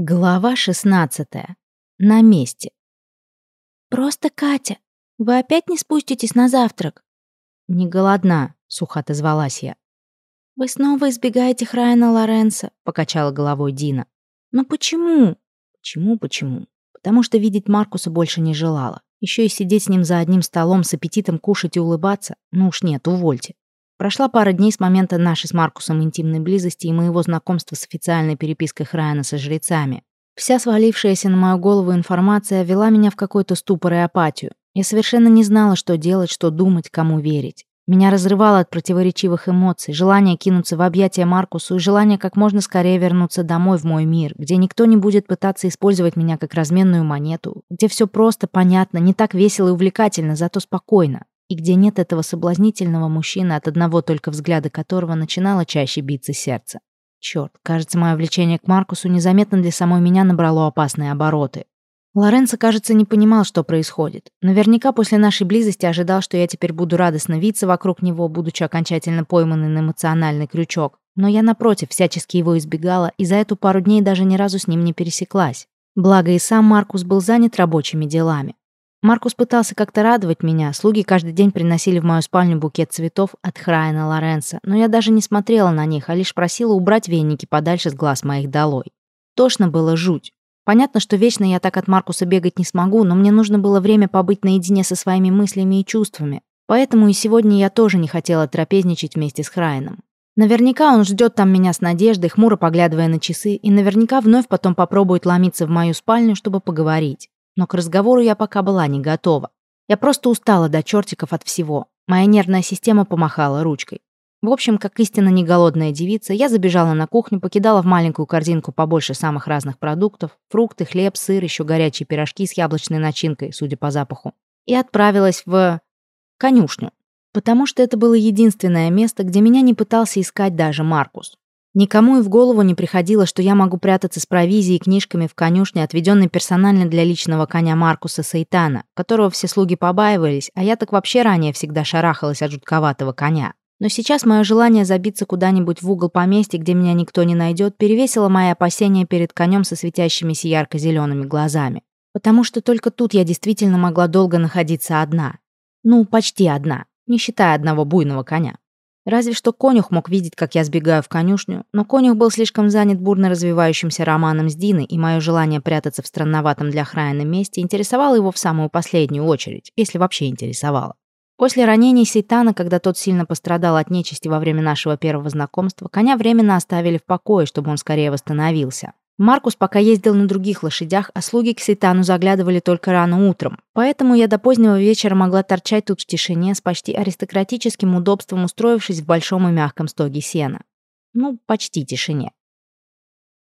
Глава 16. На месте. «Просто Катя. Вы опять не спуститесь на завтрак?» «Не голодна», — сухо отозвалась я. «Вы снова избегаете Храйна Лоренса», — покачала головой Дина. «Но почему?» «Почему, почему?» Потому что видеть Маркуса больше не желала. Еще и сидеть с ним за одним столом, с аппетитом кушать и улыбаться. Ну уж нет, увольте. Прошла пара дней с момента нашей с Маркусом интимной близости и моего знакомства с официальной перепиской Храйана со жрецами. Вся свалившаяся на мою голову информация вела меня в какой-то ступор и апатию. Я совершенно не знала, что делать, что думать, кому верить. Меня разрывало от противоречивых эмоций, желание кинуться в объятия Маркусу и желание как можно скорее вернуться домой в мой мир, где никто не будет пытаться использовать меня как разменную монету, где все просто, понятно, не так весело и увлекательно, зато спокойно и где нет этого соблазнительного мужчины, от одного только взгляда которого начинало чаще биться сердце. Черт, кажется, мое влечение к Маркусу незаметно для самой меня набрало опасные обороты. Лоренцо, кажется, не понимал, что происходит. Наверняка после нашей близости ожидал, что я теперь буду радостно виться вокруг него, будучи окончательно пойманной на эмоциональный крючок. Но я, напротив, всячески его избегала и за эту пару дней даже ни разу с ним не пересеклась. Благо и сам Маркус был занят рабочими делами. Маркус пытался как-то радовать меня. Слуги каждый день приносили в мою спальню букет цветов от Храйана Лоренса, но я даже не смотрела на них, а лишь просила убрать веники подальше с глаз моих долой. Тошно было жуть. Понятно, что вечно я так от Маркуса бегать не смогу, но мне нужно было время побыть наедине со своими мыслями и чувствами. Поэтому и сегодня я тоже не хотела трапезничать вместе с Храйаном. Наверняка он ждет там меня с надеждой, хмуро поглядывая на часы, и наверняка вновь потом попробует ломиться в мою спальню, чтобы поговорить. Но к разговору я пока была не готова. Я просто устала до чертиков от всего. Моя нервная система помахала ручкой. В общем, как истинно неголодная девица, я забежала на кухню, покидала в маленькую корзинку побольше самых разных продуктов, фрукты, хлеб, сыр, еще горячие пирожки с яблочной начинкой, судя по запаху, и отправилась в... конюшню. Потому что это было единственное место, где меня не пытался искать даже Маркус. Никому и в голову не приходило, что я могу прятаться с провизией и книжками в конюшне, отведенной персонально для личного коня Маркуса Сайтана, которого все слуги побаивались, а я так вообще ранее всегда шарахалась от жутковатого коня. Но сейчас мое желание забиться куда-нибудь в угол поместья, где меня никто не найдет, перевесило мои опасения перед конем со светящимися ярко-зелеными глазами. Потому что только тут я действительно могла долго находиться одна. Ну, почти одна, не считая одного буйного коня. Разве что конюх мог видеть, как я сбегаю в конюшню, но конюх был слишком занят бурно развивающимся романом с Диной, и мое желание прятаться в странноватом для Храйана месте интересовало его в самую последнюю очередь, если вообще интересовало. После ранений Сейтана, когда тот сильно пострадал от нечисти во время нашего первого знакомства, коня временно оставили в покое, чтобы он скорее восстановился. Маркус пока ездил на других лошадях, а слуги к Сейтану заглядывали только рано утром. Поэтому я до позднего вечера могла торчать тут в тишине с почти аристократическим удобством, устроившись в большом и мягком стоге сена. Ну, почти тишине.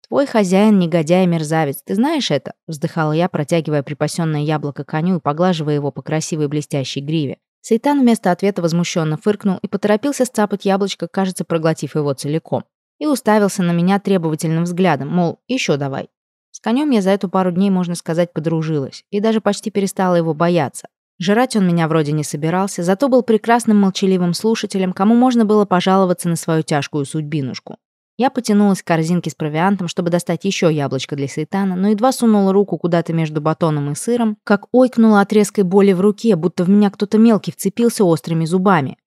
«Твой хозяин, негодяй мерзавец, ты знаешь это?» вздыхала я, протягивая припасенное яблоко коню и поглаживая его по красивой блестящей гриве. Сейтан вместо ответа возмущенно фыркнул и поторопился сцапать яблочко, кажется, проглотив его целиком и уставился на меня требовательным взглядом, мол, еще давай. С конем я за эту пару дней, можно сказать, подружилась, и даже почти перестала его бояться. Жрать он меня вроде не собирался, зато был прекрасным молчаливым слушателем, кому можно было пожаловаться на свою тяжкую судьбинушку. Я потянулась к корзинке с провиантом, чтобы достать еще яблочко для сейтана, но едва сунула руку куда-то между батоном и сыром, как ойкнула от резкой боли в руке, будто в меня кто-то мелкий вцепился острыми зубами.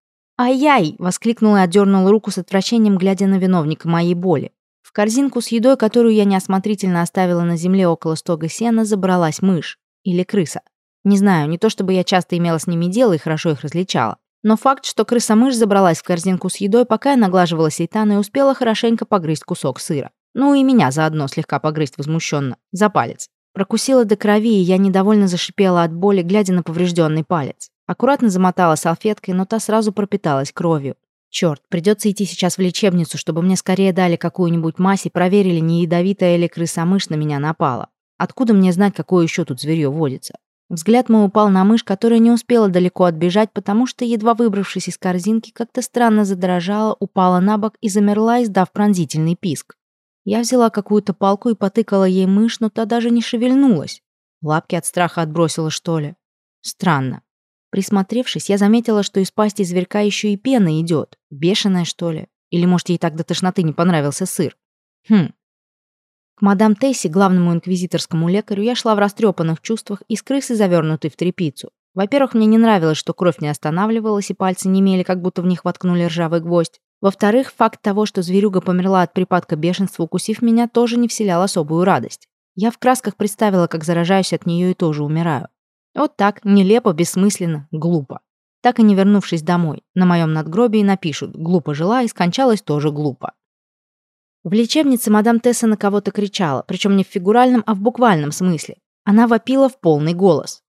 «Ай-яй!» — воскликнула и отдернула руку с отвращением, глядя на виновника моей боли. В корзинку с едой, которую я неосмотрительно оставила на земле около стога сена, забралась мышь. Или крыса. Не знаю, не то чтобы я часто имела с ними дело и хорошо их различала. Но факт, что крыса-мышь забралась в корзинку с едой, пока я наглаживала сейтана и успела хорошенько погрызть кусок сыра. Ну и меня заодно слегка погрызть возмущенно. За палец. Прокусила до крови, и я недовольно зашипела от боли, глядя на поврежденный палец. Аккуратно замотала салфеткой, но та сразу пропиталась кровью. Черт, придется идти сейчас в лечебницу, чтобы мне скорее дали какую-нибудь мазь и проверили, не ядовитая или крыса-мышь на меня напала. Откуда мне знать, какое еще тут зверье водится? Взгляд мой упал на мышь, которая не успела далеко отбежать, потому что, едва выбравшись из корзинки, как-то странно задрожала, упала на бок и замерла, издав пронзительный писк. Я взяла какую-то палку и потыкала ей мышь, но та даже не шевельнулась. Лапки от страха отбросила, что ли? Странно. Присмотревшись, я заметила, что из пасти зверька еще и пена идет. Бешеная, что ли? Или, может, ей так до тошноты не понравился сыр? Хм. К мадам Тесси, главному инквизиторскому лекарю, я шла в растрепанных чувствах и с крысой, завернутой в тряпицу. Во-первых, мне не нравилось, что кровь не останавливалась и пальцы не немели, как будто в них воткнули ржавый гвоздь. Во-вторых, факт того, что зверюга померла от припадка бешенства, укусив меня, тоже не вселял особую радость. Я в красках представила, как заражаюсь от нее и тоже умираю. Вот так, нелепо, бессмысленно, глупо. Так и не вернувшись домой, на моем надгробии напишут «глупо жила и скончалась тоже глупо». В лечебнице мадам Тесса на кого-то кричала, причем не в фигуральном, а в буквальном смысле. Она вопила в полный голос.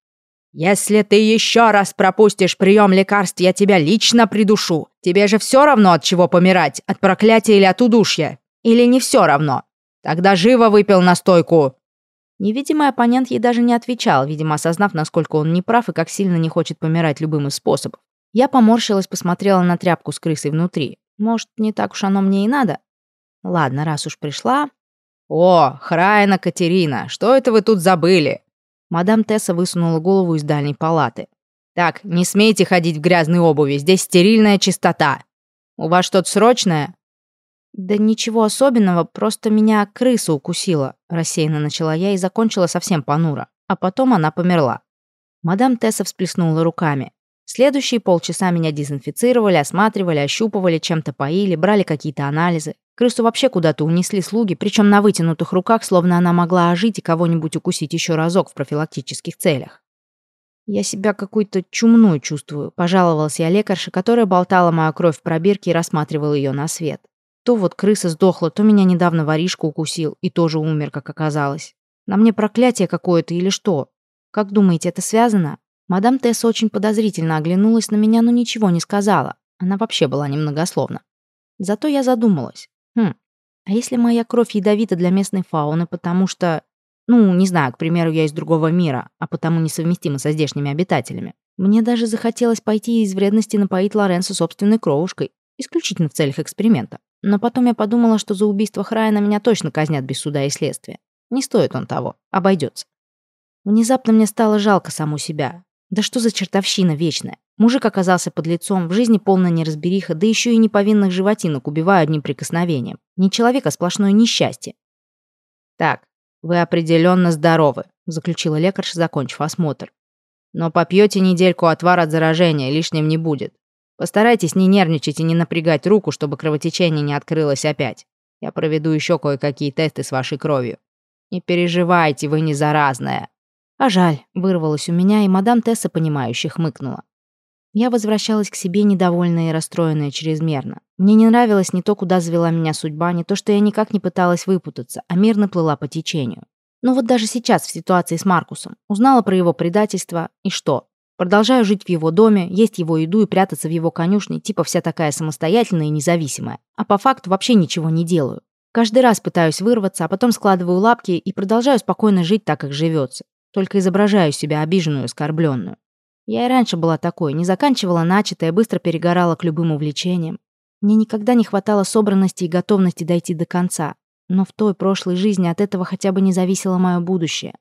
«Если ты еще раз пропустишь прием лекарств, я тебя лично придушу. Тебе же все равно, от чего помирать, от проклятия или от удушья. Или не все равно? Тогда живо выпил настойку!» Невидимый оппонент ей даже не отвечал, видимо, осознав, насколько он неправ и как сильно не хочет помирать любым из способов. Я поморщилась, посмотрела на тряпку с крысой внутри. Может, не так уж оно мне и надо? Ладно, раз уж пришла... «О, Храйна Катерина, что это вы тут забыли?» Мадам Тесса высунула голову из дальней палаты. «Так, не смейте ходить в грязной обуви, здесь стерильная чистота. У вас что-то срочное?» «Да ничего особенного, просто меня крыса укусила», рассеянно начала я и закончила совсем понуро. А потом она померла. Мадам Тесса всплеснула руками. Следующие полчаса меня дезинфицировали, осматривали, ощупывали, чем-то поили, брали какие-то анализы. Крысу вообще куда-то унесли слуги, причем на вытянутых руках, словно она могла ожить и кого-нибудь укусить еще разок в профилактических целях. «Я себя какой-то чумной чувствую», — пожаловалась я лекарше, которая болтала мою кровь в пробирке и рассматривала ее на свет. То вот крыса сдохла, то меня недавно воришка укусил и тоже умер, как оказалось. На мне проклятие какое-то или что? Как думаете, это связано? Мадам Тесс очень подозрительно оглянулась на меня, но ничего не сказала. Она вообще была немногословна. Зато я задумалась. Хм, а если моя кровь ядовита для местной фауны, потому что... Ну, не знаю, к примеру, я из другого мира, а потому несовместима со здешними обитателями. Мне даже захотелось пойти из вредности напоить Лоренцо собственной кровушкой, исключительно в целях эксперимента. Но потом я подумала, что за убийство Храйана меня точно казнят без суда и следствия. Не стоит он того, обойдется. Внезапно мне стало жалко саму себя. Да что за чертовщина вечная? Мужик оказался под лицом, в жизни полная неразбериха, да еще и неповинных животинок убиваю одним прикосновением. Не человек, а сплошное несчастье. «Так, вы определенно здоровы», — заключила лекарша, закончив осмотр. «Но попьете недельку отвар от заражения, лишним не будет. Постарайтесь не нервничать и не напрягать руку, чтобы кровотечение не открылось опять. Я проведу еще кое-какие тесты с вашей кровью. Не переживайте, вы не заразная». А жаль, вырвалось у меня, и мадам Тесса, понимающе хмыкнула. Я возвращалась к себе недовольная и расстроенная чрезмерно. Мне не нравилось не то, куда завела меня судьба, не то, что я никак не пыталась выпутаться, а мирно плыла по течению. Но вот даже сейчас, в ситуации с Маркусом, узнала про его предательство, и что? Продолжаю жить в его доме, есть его еду и прятаться в его конюшне, типа вся такая самостоятельная и независимая. А по факту вообще ничего не делаю. Каждый раз пытаюсь вырваться, а потом складываю лапки и продолжаю спокойно жить так, как живется. Только изображаю себя обиженную оскорбленную. Я и раньше была такой, не заканчивала начатое, быстро перегорала к любым увлечениям. Мне никогда не хватало собранности и готовности дойти до конца. Но в той прошлой жизни от этого хотя бы не зависело мое будущее.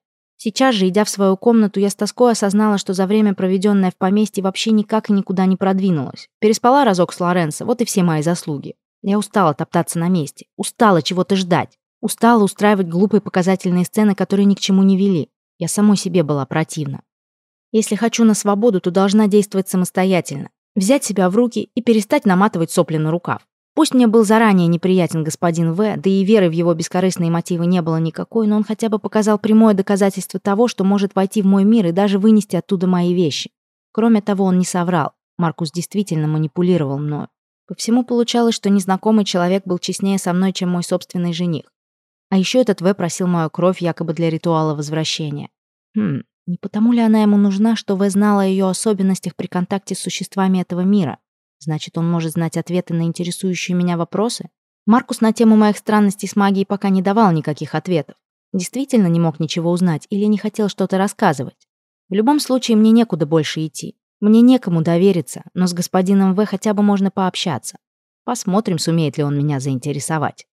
Сейчас же, идя в свою комнату, я с тоской осознала, что за время, проведенное в поместье, вообще никак и никуда не продвинулась. Переспала разок с Лоренцо, вот и все мои заслуги. Я устала топтаться на месте, устала чего-то ждать, устала устраивать глупые показательные сцены, которые ни к чему не вели. Я самой себе была противна. Если хочу на свободу, то должна действовать самостоятельно. Взять себя в руки и перестать наматывать сопли на рукав. Пусть мне был заранее неприятен господин В, да и веры в его бескорыстные мотивы не было никакой, но он хотя бы показал прямое доказательство того, что может войти в мой мир и даже вынести оттуда мои вещи. Кроме того, он не соврал. Маркус действительно манипулировал мною. По всему получалось, что незнакомый человек был честнее со мной, чем мой собственный жених. А еще этот В просил мою кровь якобы для ритуала возвращения. Хм, не потому ли она ему нужна, что В знала о ее особенностях при контакте с существами этого мира? Значит, он может знать ответы на интересующие меня вопросы? Маркус на тему моих странностей с магией пока не давал никаких ответов. Действительно не мог ничего узнать или не хотел что-то рассказывать. В любом случае, мне некуда больше идти. Мне некому довериться, но с господином В хотя бы можно пообщаться. Посмотрим, сумеет ли он меня заинтересовать.